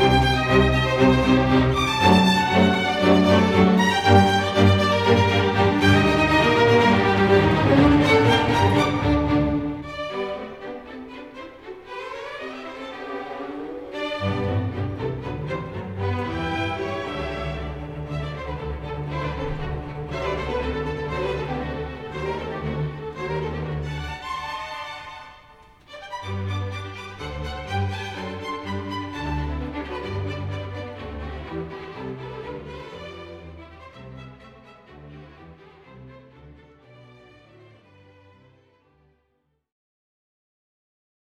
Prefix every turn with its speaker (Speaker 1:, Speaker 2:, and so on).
Speaker 1: Música